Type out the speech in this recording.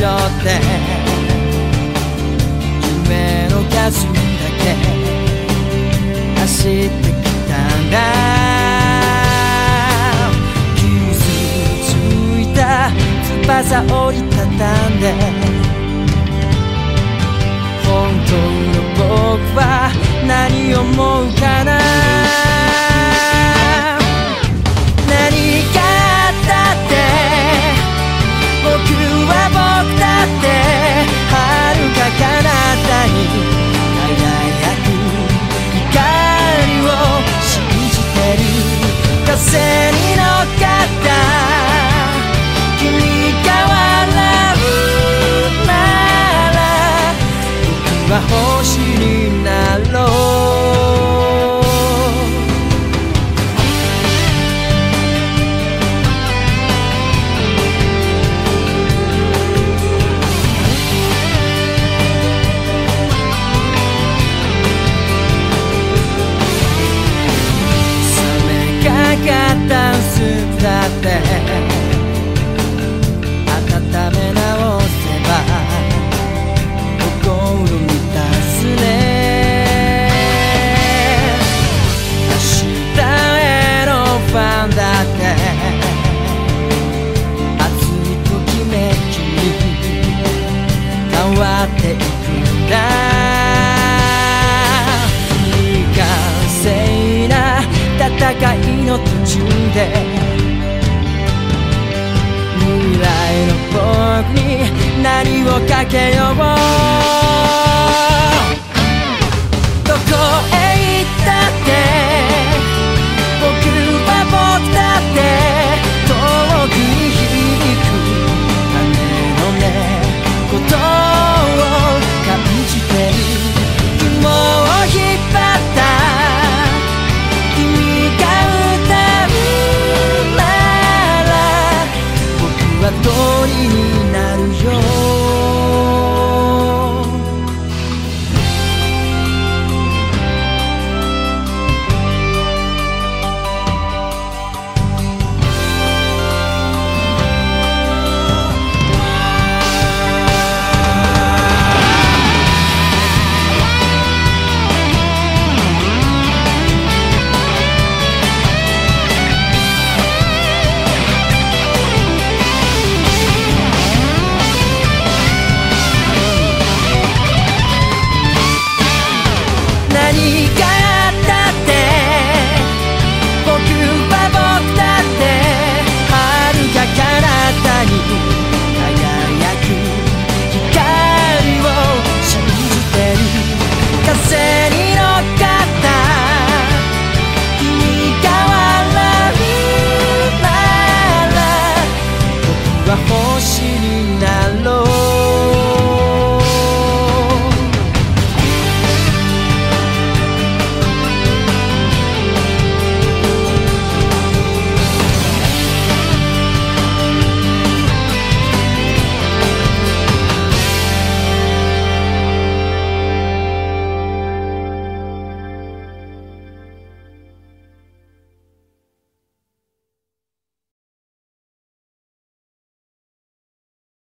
って。夢の数だけ。走ってきたんだ。傷ついた。翼折りたたんで。本当の僕は何を思うか。魔法になろう。て。未来の僕に何をかけよう。欲しい